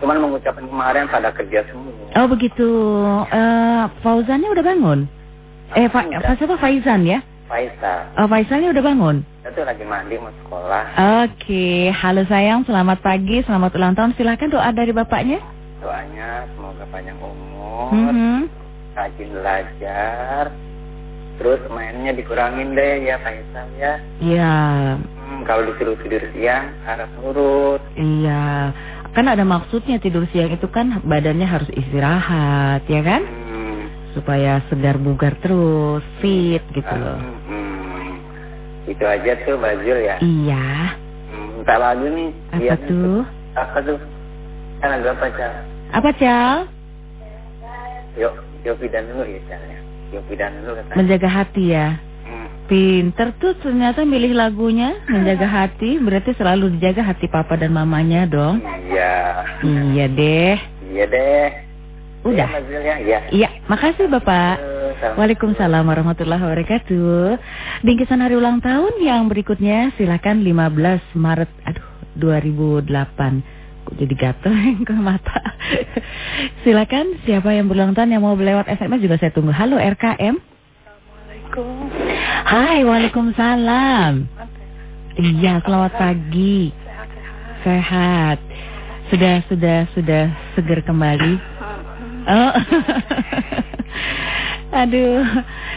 Cuman mengucapkan kemarin pada kerja semua. Oh, begitu. Eh, Fauzannya udah bangun? Eh, Fa Udah. Siapa Faizan ya? Faisal. Oh, Faisalnya udah bangun? Itu lagi mandi mau sekolah. Oke, halo sayang, selamat pagi, selamat ulang tahun. Silakan doa dari bapaknya. Doanya semoga panjang umur, Mhm. rajin belajar. Terus mainnya dikurangin deh ya Faisal ya. Iya, Hmm, kalau disuruh tidur siang harus nurut. iya. Kan ada maksudnya tidur siang itu kan badannya harus istirahat, ya kan? Hmm. Supaya segar bugar terus, fit gitu loh. Hmm, hmm. Itu aja tuh Bazul ya. Iya. Hmm, Bentar lagi nih. Apa tuh? Apa tuh? Kan lagu apa Cal? Apa, Cal? Yuk, Yopi dan Nur ya Cal ya. Yopi dan Nur katanya. Menjaga hati ya. Hmm. Pinter tuh ternyata milih lagunya menjaga hati berarti selalu dijaga hati papa dan mamanya dong. Iya. Iya deh. Iya deh. Udah. Iya, ya. Iya. Iya, makasih Bapak. Eh, sama- Waalaikumsalam warahmatullahi wabarakatuh. Bingkisan hari ulang tahun yang berikutnya silakan 15 Maret aduh 2008. Jadi gatel ke mata. silakan siapa yang berulang tahun yang mau lewat SMS juga saya tunggu. Halo RKM. Hai, Waalaikumsalam. Iya, selamat pagi. Sehat. Sudah sudah sudah seger kembali. Oh. Aduh,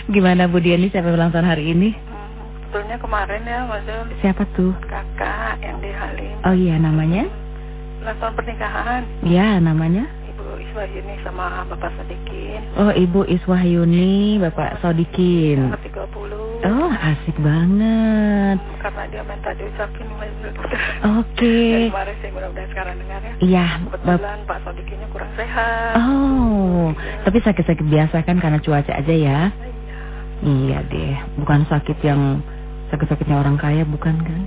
Gimana Bu Diani siapa ulang tahun hari ini? Hmm, Sebetulnya kemarin ya Mas Siapa tuh? kakak yang di Halim Oh iya namanya? Ulang tahun pernikahan. Ya namanya? Ibu Iswahini sama Bapak Sadikin. Oh Ibu Iswahyuni Bapak Sodikin. Nomor 30 Oh asik banget. Karena dia minta diucapin. Oke. Dan kemarin sih mudah-mudahan sekarang dengar ya. Iya Kebetulan Pak Sodikinnya kurang sehat. Oh Tapi sakit-sakit biasa kan karena cuaca aja ya? Iya. Iya deh Bukan sakit yang Sakit-sakitnya orang kaya bukan kan?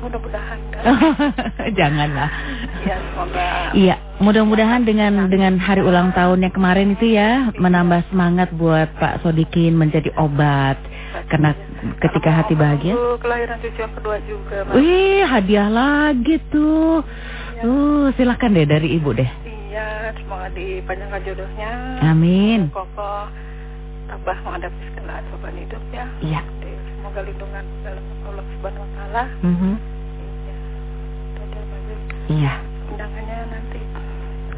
Mudah-mudahan Janganlah Ya semoga Iya, mudah-mudahan dengan dengan hari ulang tahunnya kemarin itu ya menambah semangat buat Pak Sodikin menjadi obat. Karena ketika hati bahagia, kelahiran cucu yang kedua juga Mas wih hadiah lagi tuh. Uh, silakan deh dari ibu deh. Iya semoga dipanjangkan jodohnya Amin. Kokoh Tabah menghadapi segala cobaan hidup ya Iya. Semoga lindungan dalam Allah Subhanahu Wa Taala. Mhm. Iya. Iya. Undangannya nanti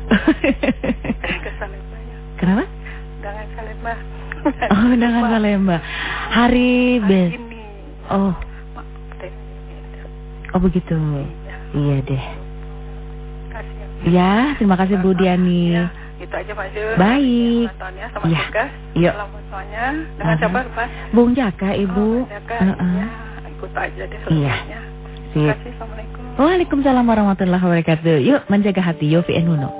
ke Salemba ya. Kenapa? Undangan Salemba. Oh, undangan Salemba. Hari Hari bes. Oh, oh begitu. Iya. Iya deh. Kasih ya. Ya, terima kasih Bu Diani. Ya, itu aja Pak Zul. Baik. Sama Iya. tugas. Yuk. Selamat semuanya. Dengan siapa Pak? Bung Jaka, Ibu. Oh, ya kan? Heeh. Ya, ikut aja deh Iya. semuanya. Terima kasih. Assalamualaikum. Waalaikumsalam warahmatullahi wabarakatuh. Yuk menjaga hati Yofi Enuno.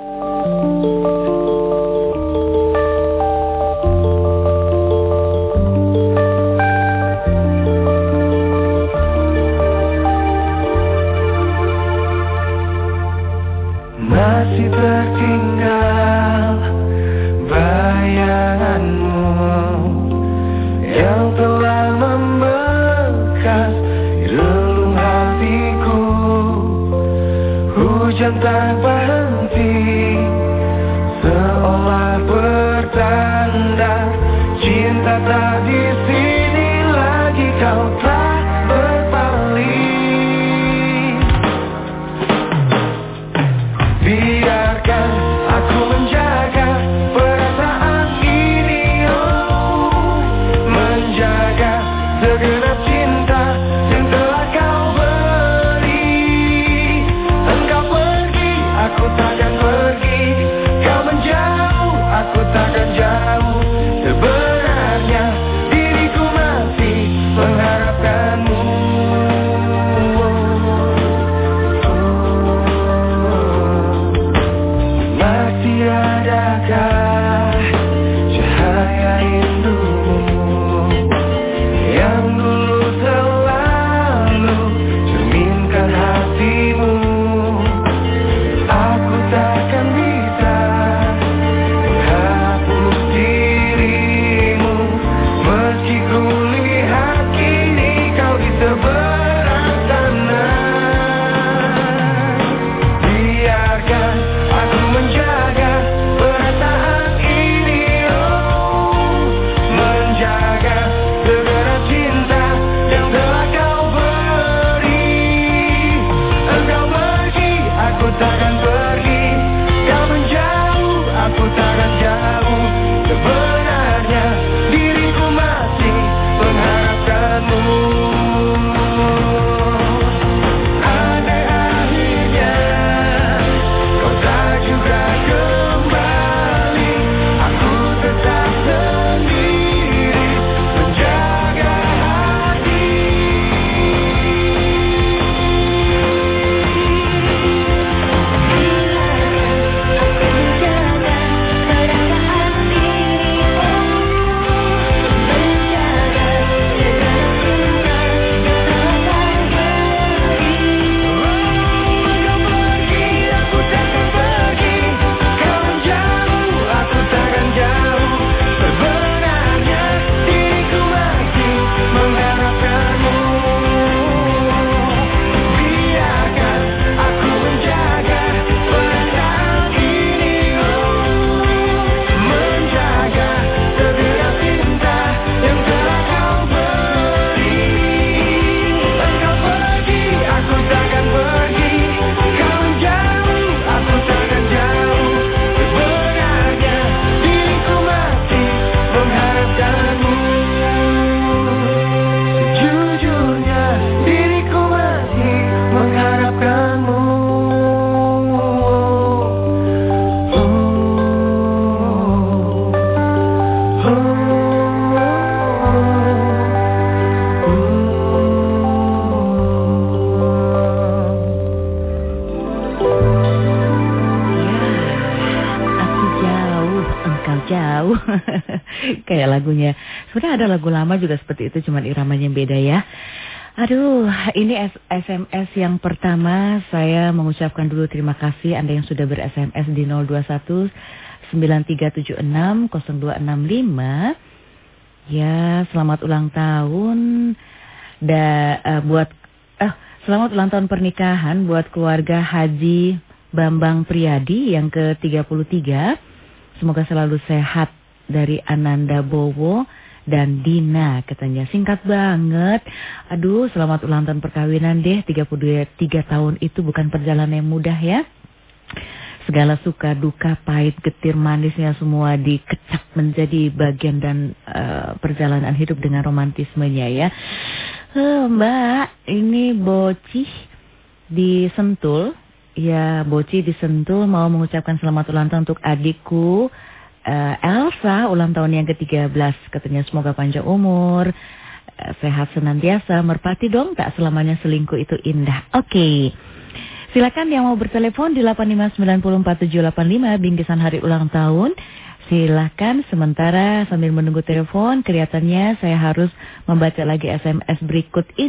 yang. Juga seperti itu, cuman iramanya beda ya. Aduh, ini SMS yang pertama saya mengucapkan dulu terima kasih Anda yang sudah ber-SMS di 021 9376 0265. Ya, selamat ulang tahun. Da, eh, buat eh selamat ulang tahun pernikahan buat keluarga Haji Bambang Priyadi yang ke-33. Semoga selalu sehat dari Ananda Bowo dan Dina katanya. Singkat banget. Aduh, selamat ulang tahun perkawinan deh. 33 tahun itu bukan perjalanan yang mudah ya. Segala suka, duka, pahit, getir, manisnya semua dikecap menjadi bagian dan eh, perjalanan hidup dengan romantismenya ya. Eh, Mbak, ini Bocih di Sentul. Ya, Boci di Sentul mau mengucapkan selamat ulang tahun untuk adikku eh, Elsa, ulang tahun yang ke-13. Katanya semoga panjang umur, eh, sehat senantiasa, merpati dong, tak selamanya selingkuh itu indah. Oke. Silakan yang mau bertelepon di 85904785 bingkisan hari ulang tahun. Silakan sementara sambil menunggu telepon kelihatannya saya harus membaca lagi SMS berikut ini.